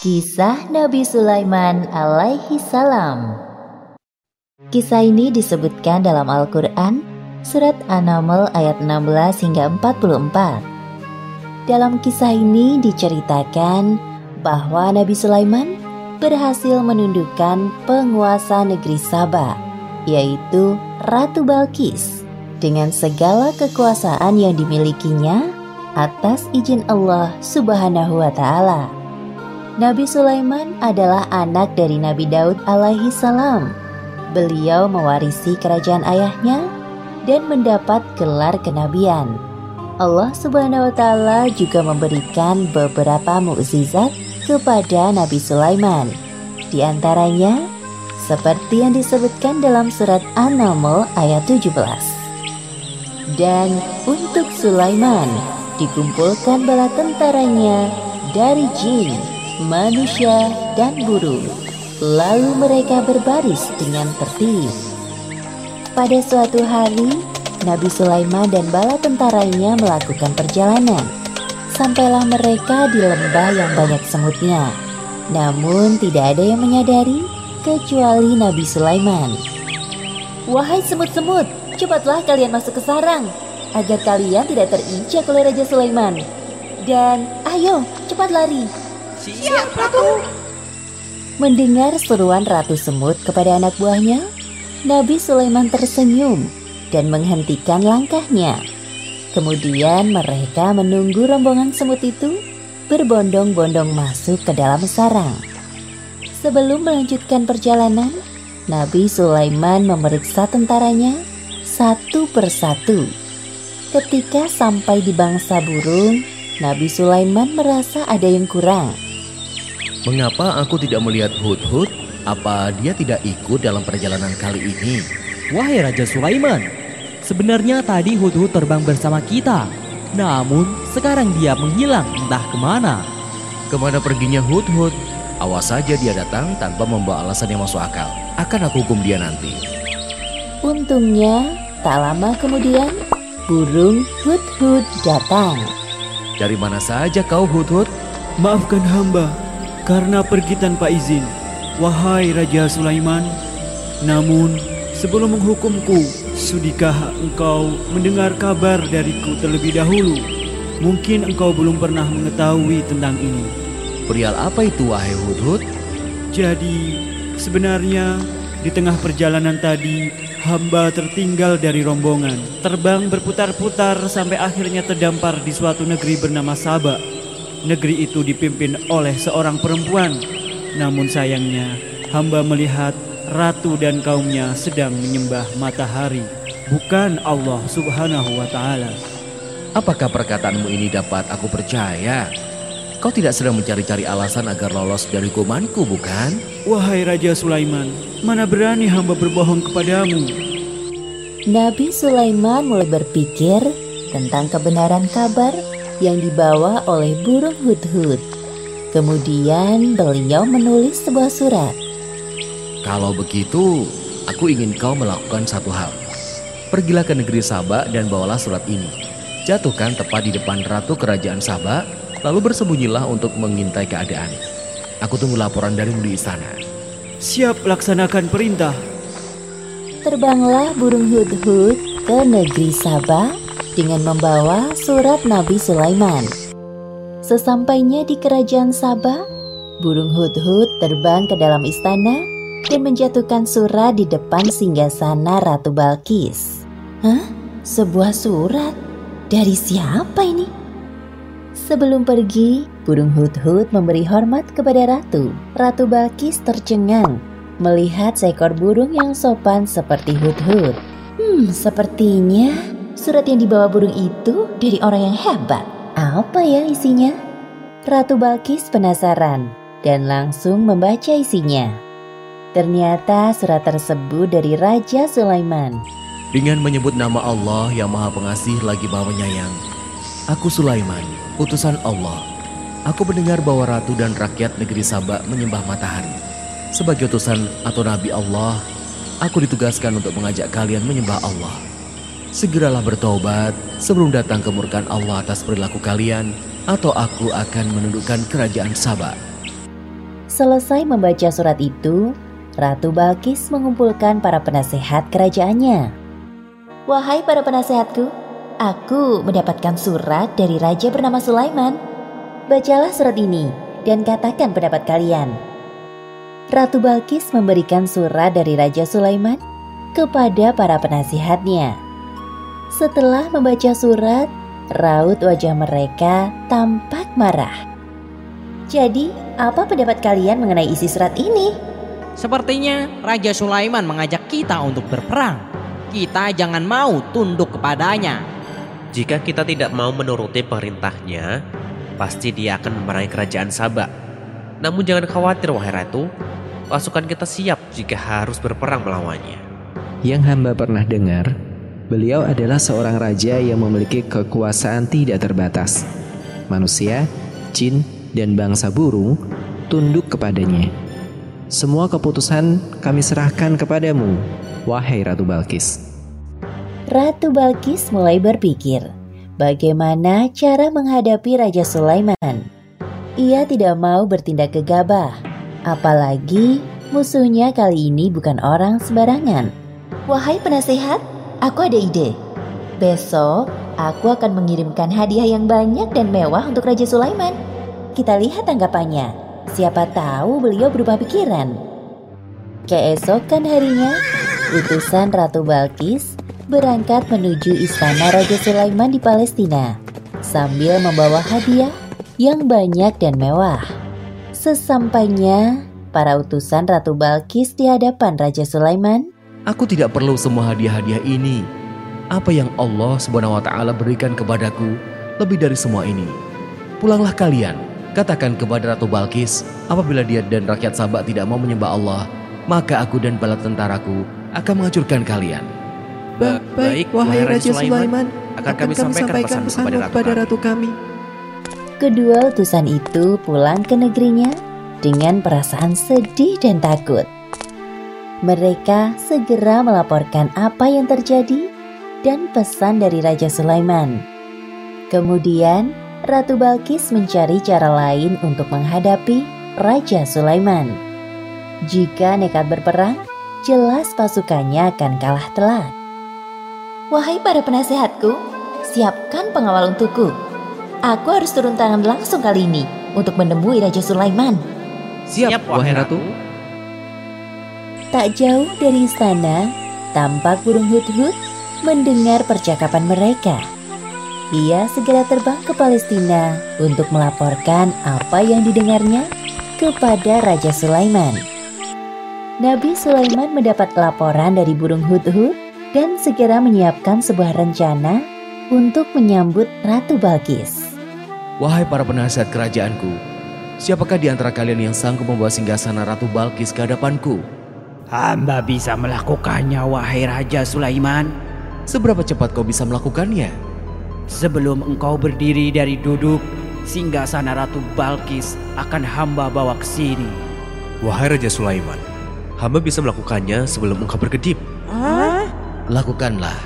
Kisah Nabi Sulaiman alaihi salam. Kisah ini disebutkan dalam Al-Qur'an surat An-Naml ayat 16 hingga 44. Dalam kisah ini diceritakan bahwa Nabi Sulaiman berhasil menundukkan penguasa negeri Sabah, yaitu Ratu Balkis, dengan segala kekuasaan yang dimilikinya atas izin Allah Subhanahu wa Ta'ala. Nabi Sulaiman adalah anak dari Nabi Daud alaihi salam. Beliau mewarisi kerajaan ayahnya dan mendapat gelar kenabian. Allah Subhanahu wa taala juga memberikan beberapa mukjizat kepada Nabi Sulaiman. Di antaranya seperti yang disebutkan dalam surat An-Naml ayat 17. Dan untuk Sulaiman dikumpulkan bala tentaranya dari jin manusia, dan burung. Lalu mereka berbaris dengan tertib. Pada suatu hari, Nabi Sulaiman dan bala tentaranya melakukan perjalanan. Sampailah mereka di lembah yang banyak semutnya. Namun tidak ada yang menyadari kecuali Nabi Sulaiman. Wahai semut-semut, cepatlah kalian masuk ke sarang agar kalian tidak terinjak oleh Raja Sulaiman. Dan ayo, cepat lari, Siap, Ratu. Mendengar seruan Ratu Semut kepada anak buahnya, Nabi Sulaiman tersenyum dan menghentikan langkahnya. Kemudian mereka menunggu rombongan semut itu berbondong-bondong masuk ke dalam sarang. Sebelum melanjutkan perjalanan, Nabi Sulaiman memeriksa tentaranya satu persatu. Ketika sampai di bangsa burung, Nabi Sulaiman merasa ada yang kurang. Mengapa aku tidak melihat Hud-Hud? Apa dia tidak ikut dalam perjalanan kali ini? Wahai Raja Sulaiman, sebenarnya tadi Hud-Hud terbang bersama kita. Namun sekarang dia menghilang entah ke mana. Ke mana perginya Hud-Hud? Awas saja dia datang tanpa membawa alasan yang masuk akal. Akan aku hukum dia nanti. Untungnya, tak lama kemudian, burung Hud-Hud datang. Dari mana saja kau Hud-Hud? Maafkan hamba, karena pergi tanpa izin, wahai Raja Sulaiman. Namun, sebelum menghukumku, sudikah engkau mendengar kabar dariku terlebih dahulu? Mungkin engkau belum pernah mengetahui tentang ini. Perial apa itu wahai Hudhud? Jadi, sebenarnya di tengah perjalanan tadi, hamba tertinggal dari rombongan. Terbang berputar-putar sampai akhirnya terdampar di suatu negeri bernama Sabah. Negeri itu dipimpin oleh seorang perempuan. Namun sayangnya, hamba melihat ratu dan kaumnya sedang menyembah matahari, bukan Allah Subhanahu wa taala. Apakah perkataanmu ini dapat aku percaya? Kau tidak sedang mencari-cari alasan agar lolos dari hukumanku, bukan? Wahai Raja Sulaiman, mana berani hamba berbohong kepadamu? Nabi Sulaiman mulai berpikir tentang kebenaran kabar yang dibawa oleh burung hudhud. Kemudian beliau menulis sebuah surat. Kalau begitu, aku ingin kau melakukan satu hal. Pergilah ke negeri Sabah dan bawalah surat ini. Jatuhkan tepat di depan ratu kerajaan Sabah, lalu bersembunyilah untuk mengintai keadaan. Aku tunggu laporan darimu di istana. Siap laksanakan perintah. Terbanglah burung hudhud ke negeri Sabah dengan membawa surat Nabi Sulaiman. Sesampainya di kerajaan Sabah, burung hudhud terbang ke dalam istana dan menjatuhkan surat di depan singgasana Ratu Balkis. Hah? Sebuah surat? Dari siapa ini? Sebelum pergi, burung hudhud memberi hormat kepada ratu. Ratu Balkis tercengang melihat seekor burung yang sopan seperti hudhud. Hmm, sepertinya Surat yang dibawa burung itu dari orang yang hebat. Apa ya isinya? Ratu Balkis penasaran dan langsung membaca isinya. Ternyata surat tersebut dari Raja Sulaiman. Dengan menyebut nama Allah yang Maha Pengasih lagi Maha Penyayang. Aku Sulaiman, utusan Allah. Aku mendengar bahwa ratu dan rakyat negeri Sabak menyembah matahari. Sebagai utusan atau nabi Allah, aku ditugaskan untuk mengajak kalian menyembah Allah. Segeralah bertobat sebelum datang kemurkaan Allah atas perilaku kalian, atau aku akan menundukkan kerajaan Sabah. Selesai membaca surat itu, Ratu Balkis mengumpulkan para penasehat kerajaannya. Wahai para penasehatku, aku mendapatkan surat dari raja bernama Sulaiman. Bacalah surat ini dan katakan pendapat kalian. Ratu Balkis memberikan surat dari Raja Sulaiman kepada para penasihatnya. Setelah membaca surat, raut wajah mereka tampak marah. Jadi, apa pendapat kalian mengenai isi surat ini? Sepertinya Raja Sulaiman mengajak kita untuk berperang. Kita jangan mau tunduk kepadanya. Jika kita tidak mau menuruti perintahnya, pasti dia akan memerangi kerajaan Sabak. Namun jangan khawatir wahai ratu, pasukan kita siap jika harus berperang melawannya. Yang hamba pernah dengar, beliau adalah seorang raja yang memiliki kekuasaan tidak terbatas. Manusia, jin, dan bangsa burung tunduk kepadanya. Semua keputusan kami serahkan kepadamu, wahai Ratu Balkis. Ratu Balkis mulai berpikir bagaimana cara menghadapi Raja Sulaiman. Ia tidak mau bertindak gegabah, apalagi musuhnya kali ini bukan orang sembarangan. Wahai penasehat, aku ada ide. Besok aku akan mengirimkan hadiah yang banyak dan mewah untuk Raja Sulaiman. Kita lihat tanggapannya. Siapa tahu beliau berubah pikiran. Keesokan harinya, utusan Ratu Balkis berangkat menuju istana Raja Sulaiman di Palestina sambil membawa hadiah yang banyak dan mewah. Sesampainya para utusan Ratu Balkis di hadapan Raja Sulaiman, Aku tidak perlu semua hadiah-hadiah ini. Apa yang Allah Subhanahu wa taala berikan kepadaku lebih dari semua ini. Pulanglah kalian Katakan kepada Ratu Balkis, apabila dia dan rakyat Sabak tidak mau menyembah Allah, maka aku dan bala tentaraku akan menghancurkan kalian. Ba baik, wahai Raja Sulaiman, akan kami sampaikan pesanmu kepada ratu kami. Kedua utusan itu pulang ke negerinya dengan perasaan sedih dan takut. Mereka segera melaporkan apa yang terjadi dan pesan dari Raja Sulaiman. Kemudian, Ratu Balkis mencari cara lain untuk menghadapi Raja Sulaiman. Jika nekat berperang, jelas pasukannya akan kalah telak. Wahai para penasehatku, siapkan pengawal untukku. Aku harus turun tangan langsung kali ini untuk menemui Raja Sulaiman. Siap, wahai ratu. Tak jauh dari istana, tampak burung hut-hut mendengar percakapan mereka. Ia segera terbang ke Palestina untuk melaporkan apa yang didengarnya kepada Raja Sulaiman. Nabi Sulaiman mendapat laporan dari burung hut-hut dan segera menyiapkan sebuah rencana untuk menyambut Ratu Balkis. Wahai para penasihat kerajaanku, siapakah di antara kalian yang sanggup membawa singgasana Ratu Balkis ke hadapanku? Hamba bisa melakukannya, wahai Raja Sulaiman. Seberapa cepat kau bisa melakukannya? Sebelum engkau berdiri dari duduk, singgasana Ratu Balkis akan hamba bawa ke sini. Wahai Raja Sulaiman, hamba bisa melakukannya sebelum engkau berkedip. Lakukanlah.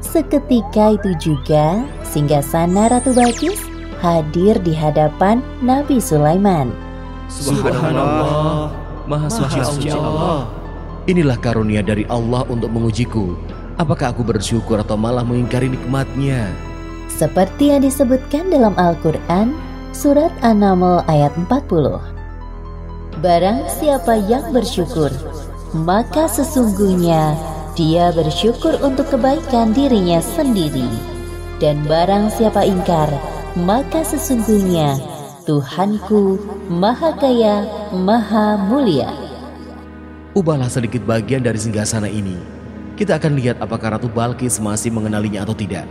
Seketika itu juga, singgasana Ratu Balkis hadir di hadapan Nabi Sulaiman. Subhanallah, Maha Suci Allah. Inilah karunia dari Allah untuk mengujiku. Apakah aku bersyukur atau malah mengingkari nikmatnya? Seperti yang disebutkan dalam Al-Quran, Surat An-Naml ayat 40. Barang siapa yang bersyukur, maka sesungguhnya dia bersyukur untuk kebaikan dirinya sendiri. Dan barang siapa ingkar, maka sesungguhnya Tuhanku Maha Kaya, Maha Mulia. Ubahlah sedikit bagian dari singgasana ini kita akan lihat apakah Ratu Balkis masih mengenalinya atau tidak.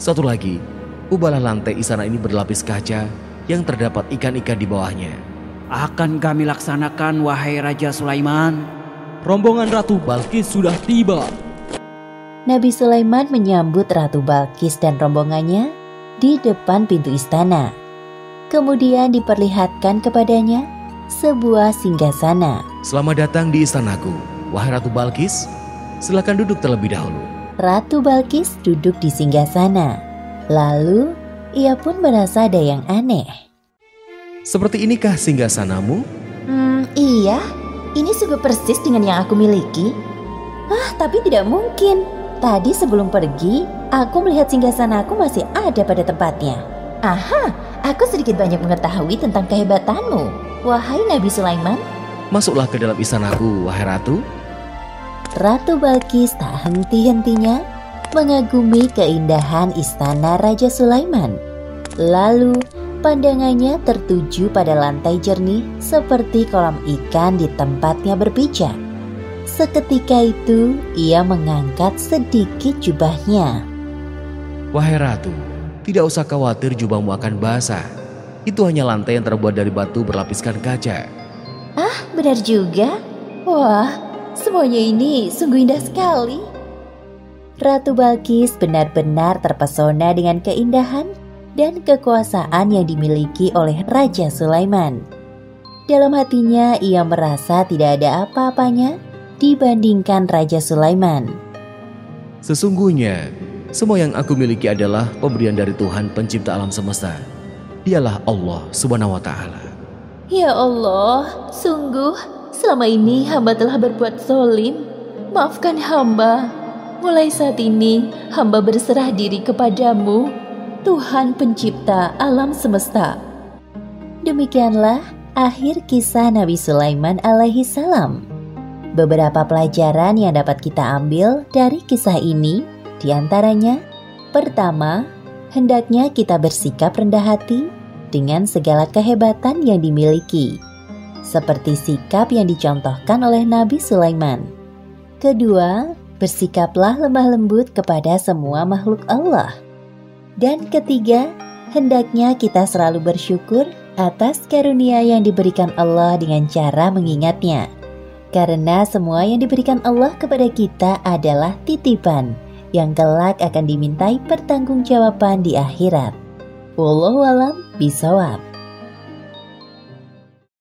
Satu lagi, ubahlah lantai istana ini berlapis kaca yang terdapat ikan-ikan di bawahnya. Akan kami laksanakan, wahai Raja Sulaiman. Rombongan Ratu Balkis sudah tiba. Nabi Sulaiman menyambut Ratu Balkis dan rombongannya di depan pintu istana. Kemudian diperlihatkan kepadanya sebuah singgasana. Selamat datang di istanaku, wahai Ratu Balkis. Silakan duduk terlebih dahulu. Ratu Balkis duduk di singgasana. Lalu ia pun merasa ada yang aneh. Seperti inikah singgasanamu? Iya, ini sungguh persis dengan yang aku miliki. Ah, tapi tidak mungkin. Tadi sebelum pergi, aku melihat singgasanaku masih ada pada tempatnya. Aha, aku sedikit banyak mengetahui tentang kehebatanmu. Wahai Nabi Sulaiman, Masuklah ke dalam istanaku, wahai ratu. Ratu Balkis tak henti-hentinya mengagumi keindahan istana Raja Sulaiman. Lalu pandangannya tertuju pada lantai jernih seperti kolam ikan di tempatnya berpijak. Seketika itu ia mengangkat sedikit jubahnya. Wahai ratu, tidak usah khawatir jubahmu akan basah. Itu hanya lantai yang terbuat dari batu berlapiskan kaca. Ah, benar juga. Wah, semuanya ini sungguh indah sekali. Ratu Balkis benar-benar terpesona dengan keindahan dan kekuasaan yang dimiliki oleh Raja Sulaiman. Dalam hatinya ia merasa tidak ada apa-apanya dibandingkan Raja Sulaiman. Sesungguhnya, semua yang aku miliki adalah pemberian dari Tuhan pencipta alam semesta. Dialah Allah subhanahu wa ta'ala. Ya Allah, sungguh selama ini hamba telah berbuat zolim. Maafkan hamba. Mulai saat ini hamba berserah diri kepadamu, Tuhan pencipta alam semesta. Demikianlah akhir kisah Nabi Sulaiman alaihi salam. Beberapa pelajaran yang dapat kita ambil dari kisah ini di antaranya, pertama, hendaknya kita bersikap rendah hati dengan segala kehebatan yang dimiliki, seperti sikap yang dicontohkan oleh Nabi Sulaiman. Kedua, bersikaplah lemah lembut kepada semua makhluk Allah. Dan ketiga, hendaknya kita selalu bersyukur atas karunia yang diberikan Allah dengan cara mengingatnya. Karena semua yang diberikan Allah kepada kita adalah titipan yang kelak akan dimintai pertanggungjawaban di akhirat. Wallahu alam bisawab.